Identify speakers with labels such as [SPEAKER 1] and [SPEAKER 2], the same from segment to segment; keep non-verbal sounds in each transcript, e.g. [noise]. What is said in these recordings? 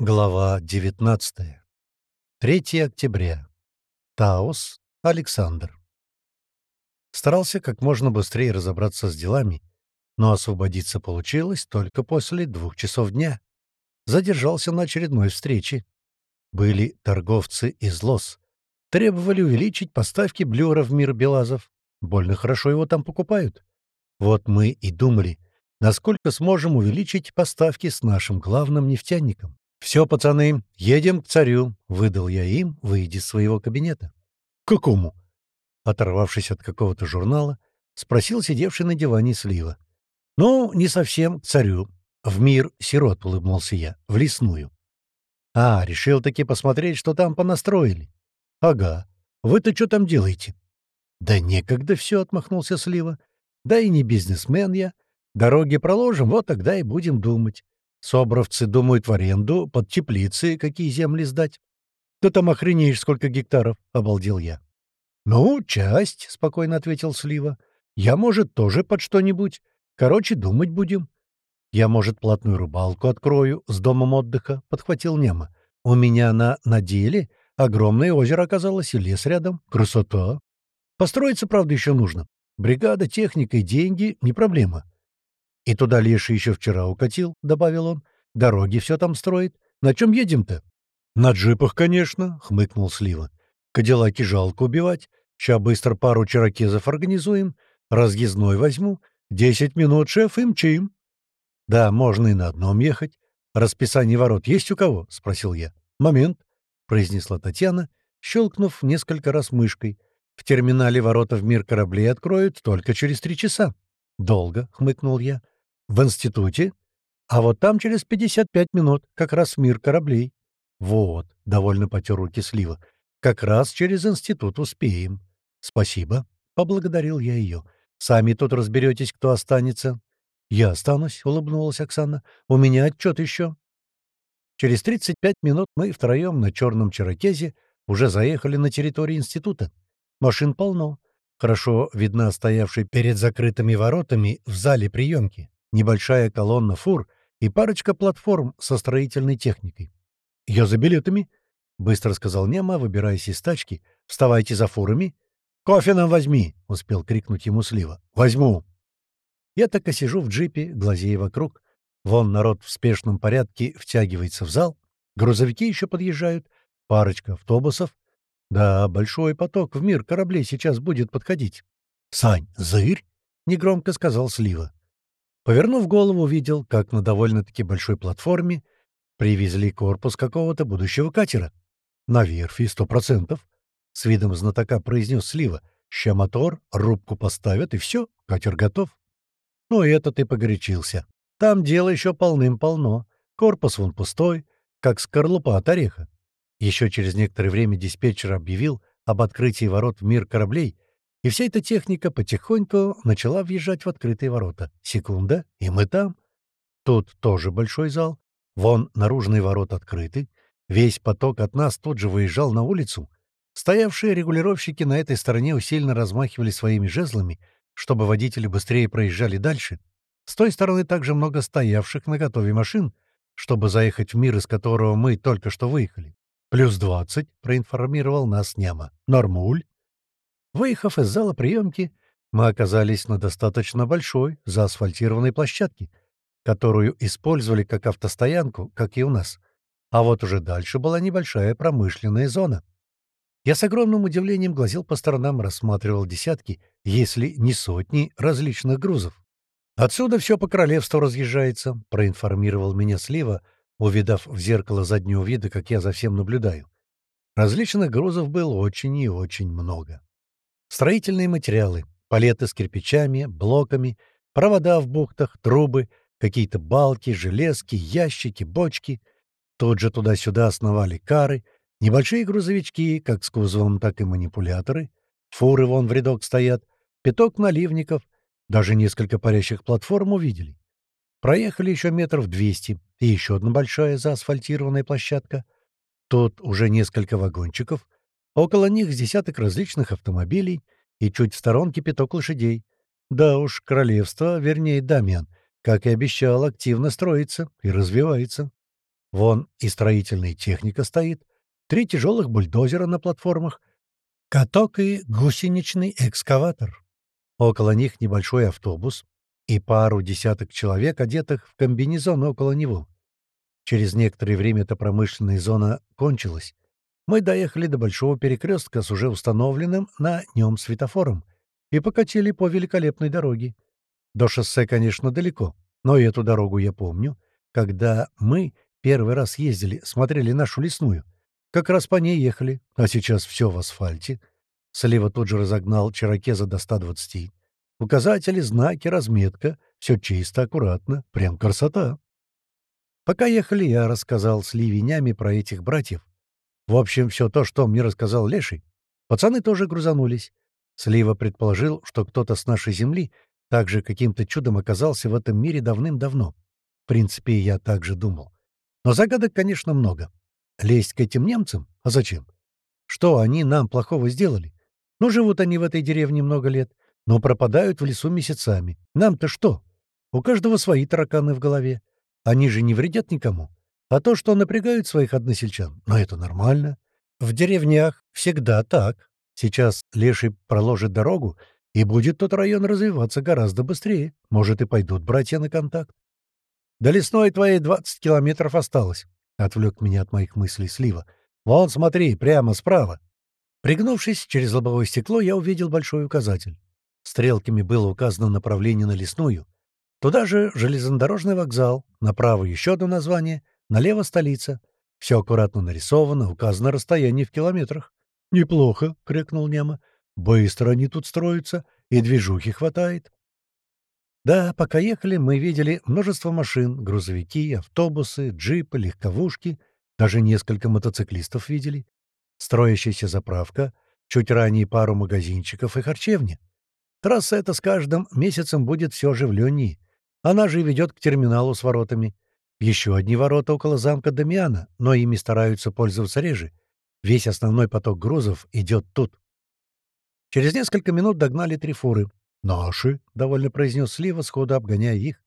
[SPEAKER 1] Глава 19. 3 октября. Таос, Александр. Старался как можно быстрее разобраться с делами, но освободиться получилось только после двух часов дня. Задержался на очередной встрече. Были торговцы из Лос. Требовали увеличить поставки блюра в мир Белазов. Больно хорошо его там покупают. Вот мы и думали, насколько сможем увеличить поставки с нашим главным нефтяником. «Все, пацаны, едем к царю», — выдал я им, выйдя из своего кабинета. «Какому?» Оторвавшись от какого-то журнала, спросил сидевший на диване Слива. «Ну, не совсем к царю. В мир сирот», — улыбнулся я, — «в лесную». «А, решил таки посмотреть, что там понастроили». «Ага. Вы-то что там делаете?» «Да некогда все», — отмахнулся Слива. «Да и не бизнесмен я. Дороги проложим, вот тогда и будем думать. Собровцы думают в аренду, под теплицы какие земли сдать. Да там охренеешь, сколько гектаров, — обалдел я. Ну, часть, — спокойно ответил Слива. Я, может, тоже под что-нибудь. Короче, думать будем. Я, может, платную рыбалку открою с домом отдыха, — подхватил Нема. У меня на, на деле огромное озеро оказалось и лес рядом. Красота. Построиться, правда, еще нужно. Бригада, техника и деньги — не проблема. «И туда Леша еще вчера укатил», — добавил он. «Дороги все там строит. На чем едем-то?» «На джипах, конечно», — хмыкнул Слива. «Кадиллаки жалко убивать. Ща быстро пару чаракезов организуем. Разъездной возьму. Десять минут, шеф, и мчим». «Да, можно и на одном ехать. Расписание ворот есть у кого?» — спросил я. «Момент», — произнесла Татьяна, щелкнув несколько раз мышкой. «В терминале ворота в мир кораблей откроют только через три часа». «Долго», — хмыкнул я. В институте? А вот там через 55 минут как раз мир кораблей. Вот, довольно потер руки слива. Как раз через институт успеем. Спасибо, поблагодарил я ее. Сами тут разберетесь, кто останется. Я останусь, улыбнулась Оксана. У меня отчет еще. Через 35 минут мы втроем на черном черокезе уже заехали на территорию института. Машин полно. Хорошо видна стоявшая перед закрытыми воротами в зале приемки небольшая колонна фур и парочка платформ со строительной техникой. «Я за билетами», — быстро сказал Нема, выбираясь из тачки. «Вставайте за фурами». «Кофе нам возьми!» — успел крикнуть ему Слива. «Возьму!» Я так и сижу в джипе, глазея вокруг. Вон народ в спешном порядке втягивается в зал. Грузовики еще подъезжают. Парочка автобусов. Да, большой поток в мир кораблей сейчас будет подходить. «Сань, зырь!» — негромко сказал Слива. Повернув голову, увидел, как на довольно-таки большой платформе привезли корпус какого-то будущего катера. На верфи сто процентов. С видом знатока произнес Слива. Ща мотор, рубку поставят, и все, катер готов. Ну, это ты погорячился. Там дело еще полным-полно. Корпус вон пустой, как скорлупа от ореха. Еще через некоторое время диспетчер объявил об открытии ворот в мир кораблей — и вся эта техника потихоньку начала въезжать в открытые ворота. Секунда, и мы там. Тут тоже большой зал. Вон наружные ворота открыты. Весь поток от нас тут же выезжал на улицу. Стоявшие регулировщики на этой стороне усиленно размахивали своими жезлами, чтобы водители быстрее проезжали дальше. С той стороны также много стоявших на готове машин, чтобы заехать в мир, из которого мы только что выехали. «Плюс двадцать», — проинформировал нас Няма. «Нормуль». Выехав из зала приемки, мы оказались на достаточно большой, заасфальтированной площадке, которую использовали как автостоянку, как и у нас. А вот уже дальше была небольшая промышленная зона. Я с огромным удивлением глазел по сторонам, рассматривал десятки, если не сотни, различных грузов. «Отсюда все по королевству разъезжается», — проинформировал меня Слива, увидав в зеркало заднего вида, как я за всем наблюдаю. Различных грузов было очень и очень много. Строительные материалы, палеты с кирпичами, блоками, провода в бухтах, трубы, какие-то балки, железки, ящики, бочки. Тут же туда-сюда основали кары, небольшие грузовички, как с кузовом, так и манипуляторы. Фуры вон в рядок стоят, пяток наливников, даже несколько парящих платформ увидели. Проехали еще метров двести, и еще одна большая заасфальтированная площадка. Тут уже несколько вагончиков — Около них десяток различных автомобилей и чуть в сторонке пяток лошадей. Да уж, королевство, вернее, Дамиан, как и обещал, активно строится и развивается. Вон и строительная техника стоит, три тяжелых бульдозера на платформах, каток и гусеничный экскаватор. Около них небольшой автобус и пару десяток человек, одетых в комбинезон около него. Через некоторое время эта промышленная зона кончилась. Мы доехали до большого перекрестка с уже установленным на нем светофором и покатили по великолепной дороге. До шоссе, конечно, далеко, но эту дорогу я помню, когда мы первый раз ездили, смотрели нашу лесную. Как раз по ней ехали, а сейчас все в асфальте. Слева тут же разогнал Чирокеза до 120. Указатели, знаки, разметка — все чисто, аккуратно, прям красота. Пока ехали, я рассказал Сливе няме про этих братьев. В общем, все то, что мне рассказал Леший. Пацаны тоже грузанулись. Слива предположил, что кто-то с нашей земли также каким-то чудом оказался в этом мире давным-давно. В принципе, я так же думал. Но загадок, конечно, много. Лезть к этим немцам? А зачем? Что они нам плохого сделали? Ну, живут они в этой деревне много лет, но пропадают в лесу месяцами. Нам-то что? У каждого свои тараканы в голове. Они же не вредят никому. А то, что напрягают своих односельчан, ну это нормально. В деревнях всегда так. Сейчас Леший проложит дорогу, и будет тот район развиваться гораздо быстрее. Может, и пойдут братья на контакт. «До лесной твоей 20 километров осталось», — отвлек меня от моих мыслей Слива. «Вон, смотри, прямо справа». Пригнувшись через лобовое стекло, я увидел большой указатель. Стрелками было указано направление на лесную. Туда же железнодорожный вокзал, направо еще одно название, налево столица. Все аккуратно нарисовано, указано расстояние в километрах. «Неплохо», — крикнул Нема. «Быстро они тут строятся, и движухи хватает». Да, пока ехали, мы видели множество машин, грузовики, автобусы, джипы, легковушки, даже несколько мотоциклистов видели. Строящаяся заправка, чуть ранее пару магазинчиков и харчевни. Трасса эта с каждым месяцем будет все оживленнее. Она же ведет к терминалу с воротами. Еще одни ворота около замка Дамиана, но ими стараются пользоваться реже. Весь основной поток грузов идет тут. Через несколько минут догнали три фуры. «Наши», — довольно произнес Слива, сходу обгоняя их.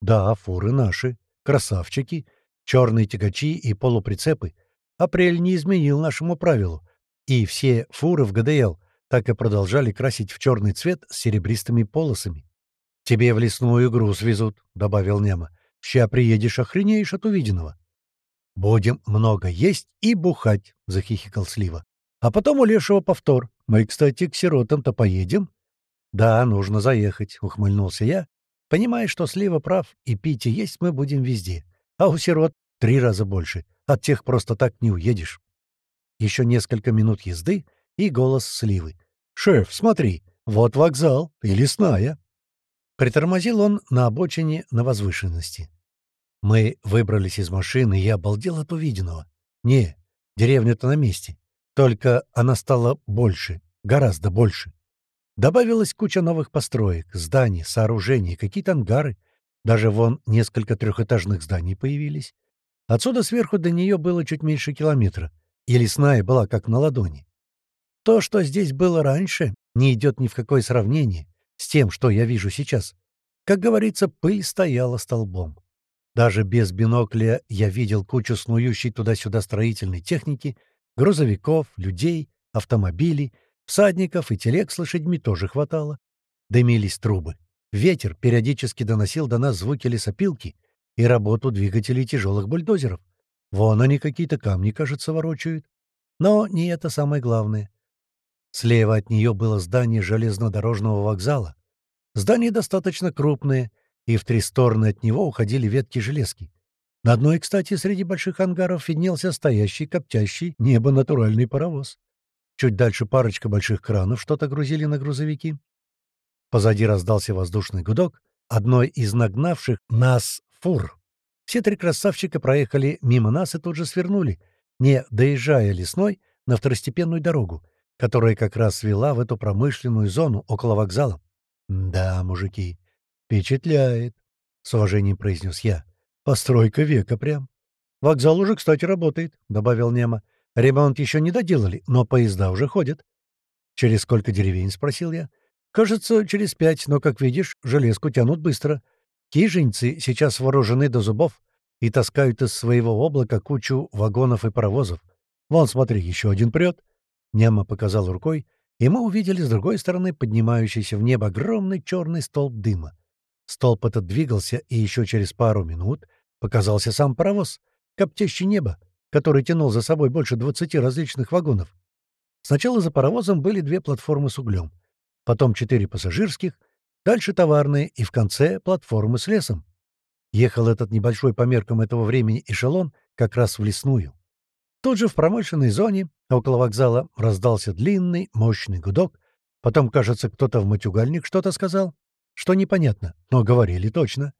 [SPEAKER 1] «Да, фуры наши. Красавчики. Черные тягачи и полуприцепы. Апрель не изменил нашему правилу. И все фуры в ГДЛ так и продолжали красить в черный цвет с серебристыми полосами. «Тебе в лесную груз везут», — добавил Нема. «Ща приедешь, охренеешь от увиденного». «Будем много есть и бухать», — захихикал Слива. «А потом у Лешего повтор. Мы, кстати, к сиротам-то поедем». «Да, нужно заехать», — ухмыльнулся я, понимая, что Слива прав, и пить и есть мы будем везде. А у сирот три раза больше. От тех просто так не уедешь. Еще несколько минут езды и голос Сливы. «Шеф, смотри, вот вокзал и лесная». Притормозил он на обочине на возвышенности. Мы выбрались из машины, и я обалдел от увиденного. Не, деревня-то на месте. Только она стала больше, гораздо больше. Добавилась куча новых построек, зданий, сооружений, какие-то ангары. Даже вон несколько трехэтажных зданий появились. Отсюда сверху до нее было чуть меньше километра, и лесная была как на ладони. То, что здесь было раньше, не идет ни в какое сравнение с тем, что я вижу сейчас. Как говорится, пыль стояла столбом. Даже без бинокля я видел кучу снующей туда-сюда строительной техники, грузовиков, людей, автомобилей, Всадников и телег с лошадьми тоже хватало. Дымились трубы. Ветер периодически доносил до нас звуки лесопилки и работу двигателей тяжелых бульдозеров. Вон они какие-то камни, кажется, ворочают. Но не это самое главное. Слева от нее было здание железнодорожного вокзала. Здание достаточно крупное, и в три стороны от него уходили ветки железки. На одной, кстати, среди больших ангаров виднелся стоящий, коптящий небо натуральный паровоз. Чуть дальше парочка больших кранов что-то грузили на грузовики. Позади раздался воздушный гудок одной из нагнавших нас фур. Все три красавчика проехали мимо нас и тут же свернули, не доезжая лесной на второстепенную дорогу, которая как раз вела в эту промышленную зону около вокзала. «Да, мужики, впечатляет», — с уважением произнес я. «Постройка века прям». «Вокзал уже, кстати, работает», — добавил Нема. Ремонт еще не доделали, но поезда уже ходят. «Через сколько деревень?» — спросил я. «Кажется, через пять, но, как видишь, железку тянут быстро. Киженьцы сейчас вооружены до зубов. и таскают из своего облака кучу вагонов и паровозов. Вон, смотри, еще один прет. Няма показал рукой, и мы увидели с другой стороны поднимающийся в небо огромный черный столб дыма. Столб этот двигался, и еще через пару минут показался сам паровоз, коптящий небо, который тянул за собой больше двадцати различных вагонов. Сначала за паровозом были две платформы с углем, потом четыре пассажирских, дальше товарные и в конце платформы с лесом. Ехал этот небольшой по меркам этого времени эшелон как раз в лесную. Тут же в промышленной зоне около вокзала раздался длинный, мощный гудок. Потом, кажется, кто-то в матюгальник что-то сказал, что непонятно, но говорили точно.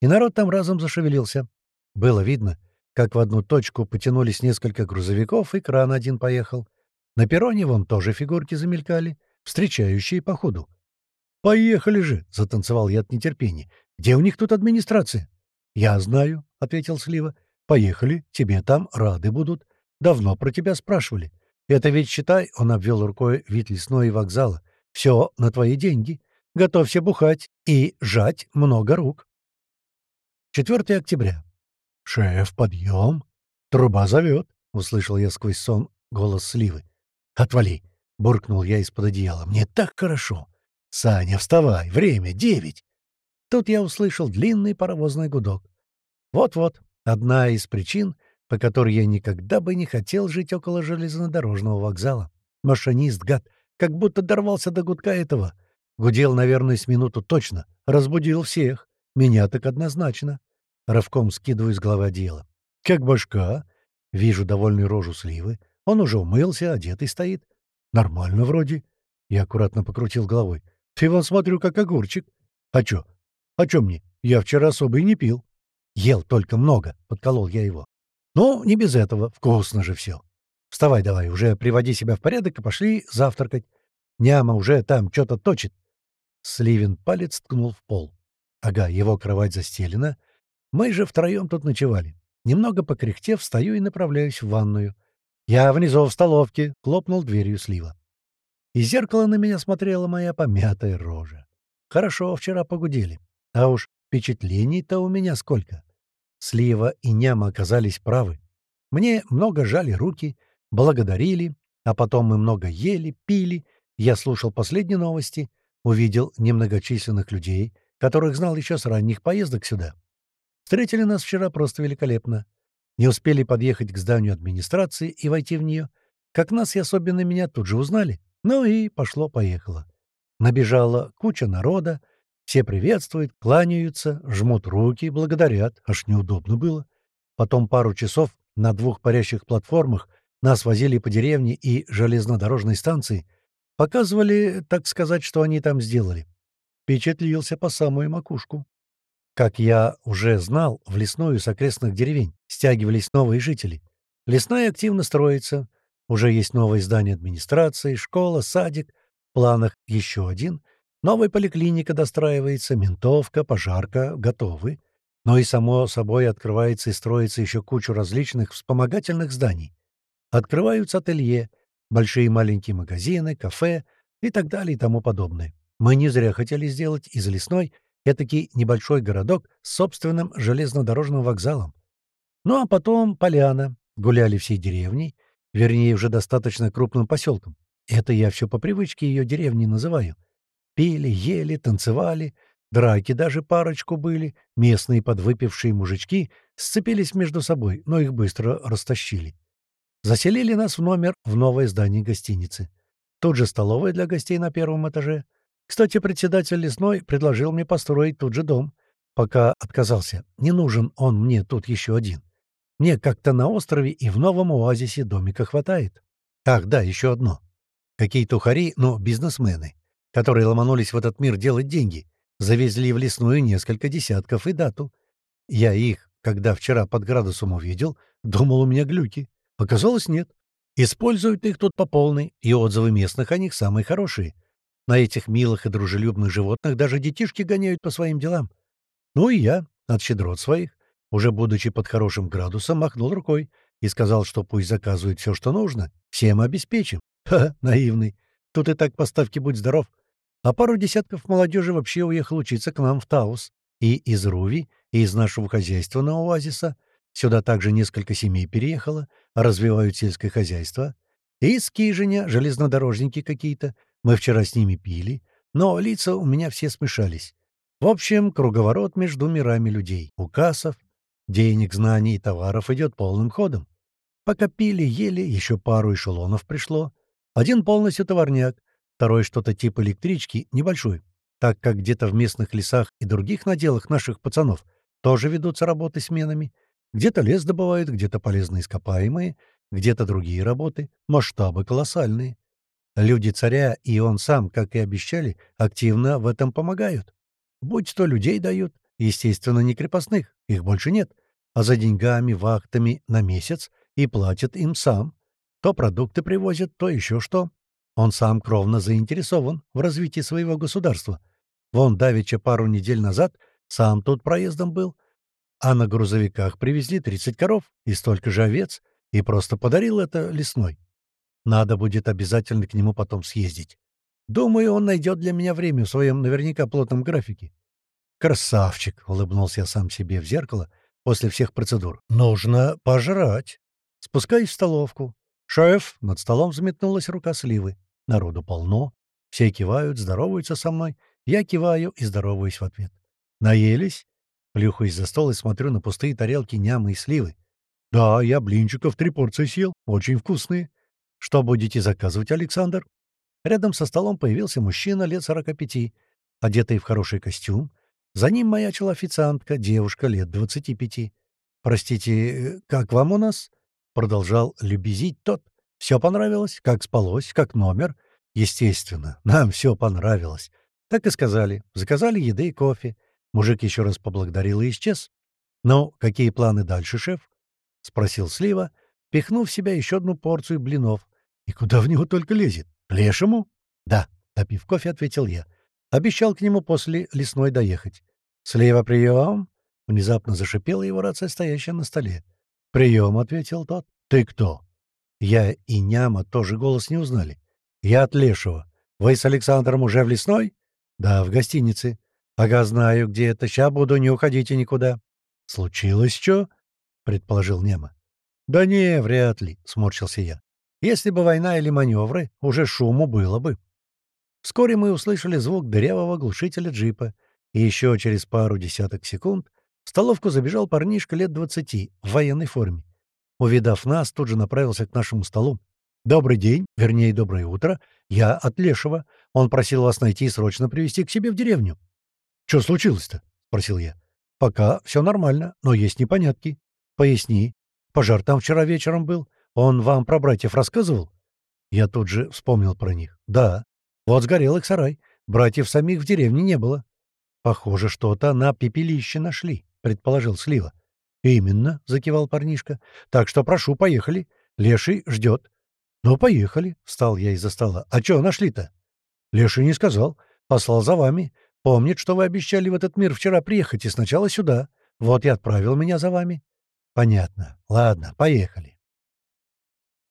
[SPEAKER 1] И народ там разом зашевелился. Было видно, как в одну точку потянулись несколько грузовиков, и кран один поехал. На перроне вон тоже фигурки замелькали, встречающие по ходу. «Поехали же!» — затанцевал я от нетерпения. «Где у них тут администрация?» «Я знаю», — ответил Слива. «Поехали, тебе там рады будут. Давно про тебя спрашивали. Это ведь, считай, он обвел рукой вид лесной и вокзала. Все на твои деньги. Готовься бухать и жать много рук. 4 октября. «Шеф, подъем! Труба зовет!» — услышал я сквозь сон голос Сливы. «Отвали!» — буркнул я из-под одеяла. «Мне так хорошо! Саня, вставай! Время девять!» Тут я услышал длинный паровозный гудок. Вот-вот, одна из причин, по которой я никогда бы не хотел жить около железнодорожного вокзала. Машинист, гад, как будто дорвался до гудка этого. Гудел, наверное, с минуту точно. Разбудил всех. Меня так однозначно. Рывком скидываю с головы одеяло. Как башка. Вижу довольную рожу сливы. Он уже умылся, одетый стоит. Нормально вроде. Я аккуратно покрутил головой. Ты вон смотрю, как огурчик. А чё? А чё мне? Я вчера особо и не пил. Ел только много, подколол я его. Ну, не без этого. Вкусно же все. Вставай давай, уже приводи себя в порядок и пошли завтракать. Няма уже там что-то точит. Сливин палец ткнул в пол. Ага, его кровать застелена. Мы же втроем тут ночевали. Немного покряхтев, встаю и направляюсь в ванную. Я внизу в столовке, хлопнул дверью слива. Из зеркала на меня смотрела моя помятая рожа. Хорошо, вчера погудели. А уж впечатлений-то у меня сколько. Слива и Няма оказались правы. Мне много жали руки, благодарили, а потом мы много ели, пили. Я слушал последние новости, увидел немногочисленных людей, которых знал еще с ранних поездок сюда. Встретили нас вчера просто великолепно. Не успели подъехать к зданию администрации и войти в нее, как нас и особенно меня тут же узнали. Ну и пошло-поехало. Набежала куча народа, все приветствуют, кланяются, жмут руки, благодарят, аж неудобно было. Потом пару часов на двух парящих платформах нас возили по деревне и железнодорожной станции, показывали, так сказать, что они там сделали. Впечатлился по самую макушку. Как я уже знал, в лесную с окрестных деревень стягивались новые жители. Лесная активно строится. Уже есть новое здание администрации, школа, садик. В планах еще один — Новая поликлиника достраивается, ментовка, пожарка готовы. Но и, само собой, открывается и строится еще кучу различных вспомогательных зданий. Открываются ателье, большие и маленькие магазины, кафе и так далее и тому подобное. Мы не зря хотели сделать из лесной этакий небольшой городок с собственным железнодорожным вокзалом. Ну а потом поляна, гуляли всей деревней, вернее, уже достаточно крупным поселком. Это я все по привычке ее деревни называю — Пили, ели, танцевали, драки даже парочку были, местные подвыпившие мужички сцепились между собой, но их быстро растащили. Заселили нас в номер в новое здание гостиницы. Тут же столовая для гостей на первом этаже. Кстати, председатель лесной предложил мне построить тут же дом. Пока отказался. Не нужен он мне тут еще один. Мне как-то на острове и в новом оазисе домика хватает. Ах, да, еще одно. Какие-то ухари, но бизнесмены которые ломанулись в этот мир делать деньги, завезли в лесную несколько десятков и дату. Я их, когда вчера под градусом увидел, думал, у меня глюки. Оказалось, нет. Используют их тут по полной, и отзывы местных о них самые хорошие. На этих милых и дружелюбных животных даже детишки гоняют по своим делам. Ну и я, от щедрот своих, уже будучи под хорошим градусом, махнул рукой и сказал, что пусть заказывают все, что нужно, всем обеспечим. [laughs] Ха, наивный. Тут и так поставки будь здоров а пару десятков молодежи вообще уехал учиться к нам в Таус. И из Руви, и из нашего хозяйства на оазиса. Сюда также несколько семей переехало, развивают сельское хозяйство. И из Кижиня железнодорожники какие-то. Мы вчера с ними пили, но лица у меня все смешались. В общем, круговорот между мирами людей, указов, денег, знаний и товаров идет полным ходом. Пока пили, ели, еще пару эшелонов пришло. Один полностью товарняк, второй что-то типа электрички, небольшой, так как где-то в местных лесах и других наделах наших пацанов тоже ведутся работы сменами. Где-то лес добывают, где-то полезные ископаемые, где-то другие работы, масштабы колоссальные. Люди царя и он сам, как и обещали, активно в этом помогают. Будь то людей дают, естественно, не крепостных, их больше нет, а за деньгами, вахтами на месяц и платят им сам. То продукты привозят, то еще что. Он сам кровно заинтересован в развитии своего государства. Вон давеча пару недель назад сам тут проездом был, а на грузовиках привезли 30 коров и столько же овец, и просто подарил это лесной. Надо будет обязательно к нему потом съездить. Думаю, он найдет для меня время в своем наверняка плотном графике. «Красавчик!» — улыбнулся я сам себе в зеркало после всех процедур. «Нужно пожрать!» Спускаюсь в столовку. «Шеф!» — над столом взметнулась рука сливы. Народу полно. Все кивают, здороваются со мной. Я киваю и здороваюсь в ответ. «Наелись?» Плюхаюсь за стол и смотрю на пустые тарелки нямы и сливы. «Да, я блинчиков три порции съел. Очень вкусные. Что будете заказывать, Александр?» Рядом со столом появился мужчина лет сорока пяти, одетый в хороший костюм. За ним маячила официантка, девушка лет двадцати пяти. «Простите, как вам у нас?» Продолжал любезить тот. «Все понравилось? Как спалось? Как номер?» «Естественно, [laughs] нам все понравилось». Так и сказали. Заказали еды и кофе. Мужик еще раз поблагодарил и исчез. «Ну, какие планы дальше, шеф?» — спросил Слива, пихнув в себя еще одну порцию блинов. «И куда в него только лезет? Лешему?» «Да», — допив кофе, ответил я. Обещал к нему после лесной доехать. «Слива, прием!» — внезапно зашипела его рация, стоящая на столе. «Прием», — ответил тот. «Ты кто?» Я и Няма тоже голос не узнали. «Я от Лешего. Вы с Александром уже в лесной?» «Да, в гостинице». «Ага, знаю, где это. Ща буду, не уходите никуда». «Случилось что?» — предположил Нема. «Да не, вряд ли», — сморщился я. «Если бы война или маневры, уже шуму было бы». Вскоре мы услышали звук дырявого глушителя джипа, и еще через пару десяток секунд в столовку забежал парнишка лет двадцати в военной форме. Увидав нас, тут же направился к нашему столу. «Добрый день, вернее, доброе утро. Я от Лешего. Он просил вас найти и срочно привезти к себе в деревню». «Что случилось-то?» — спросил я. «Пока все нормально, но есть непонятки. Поясни. Пожар там вчера вечером был. Он вам про братьев рассказывал?» Я тут же вспомнил про них. «Да. Вот сгорел их сарай. Братьев самих в деревне не было. Похоже, что-то на пепелище нашли», — предположил Слива. «Именно», — закивал парнишка. «Так что прошу, поехали. Леший ждет». «Ну, поехали», — встал я из-за стола. «А что нашли-то?» «Леший не сказал. Послал за вами. Помнит, что вы обещали в этот мир вчера приехать и сначала сюда. Вот и отправил меня за вами». «Понятно. Ладно, поехали».